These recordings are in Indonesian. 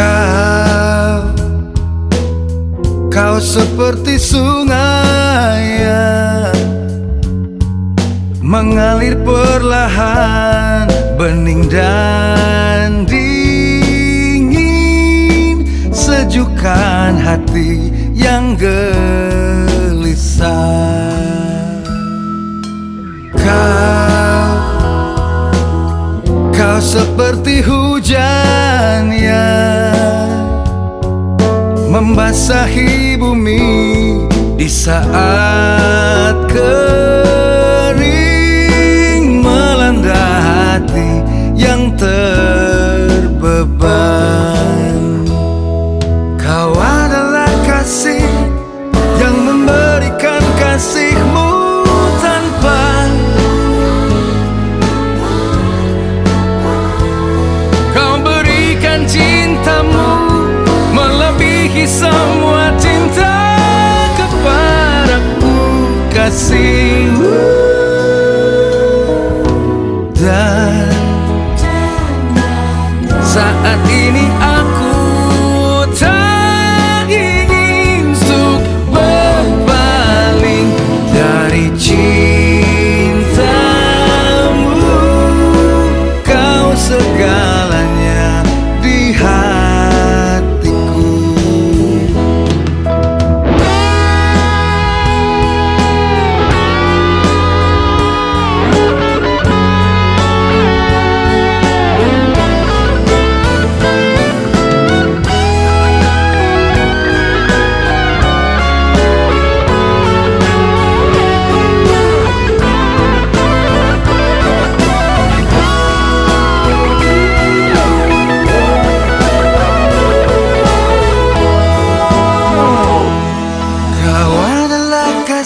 Kau. Kau seperti sungai yang Mengalir perlahan Bening dan dingin. Sejukkan hati yang gelisah. Kau Kau seperti hujan membasahi bumi di saat kering semua cinta kepadaku kasihmu. Dan saat ini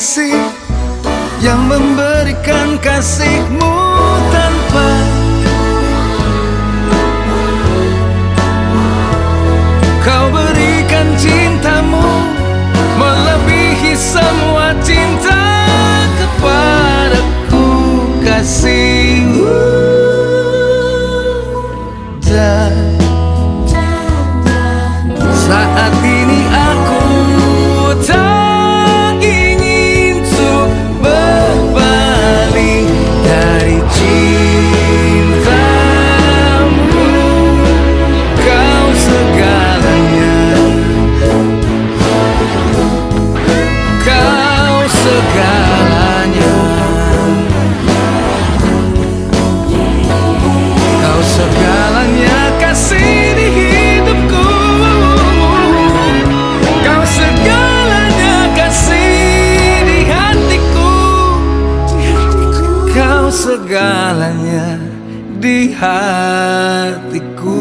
kasih yang memberikan kasihmu tanpa Kau berikan cintamu melebihi semua cinta kepadaku. Kasihmu hatiku.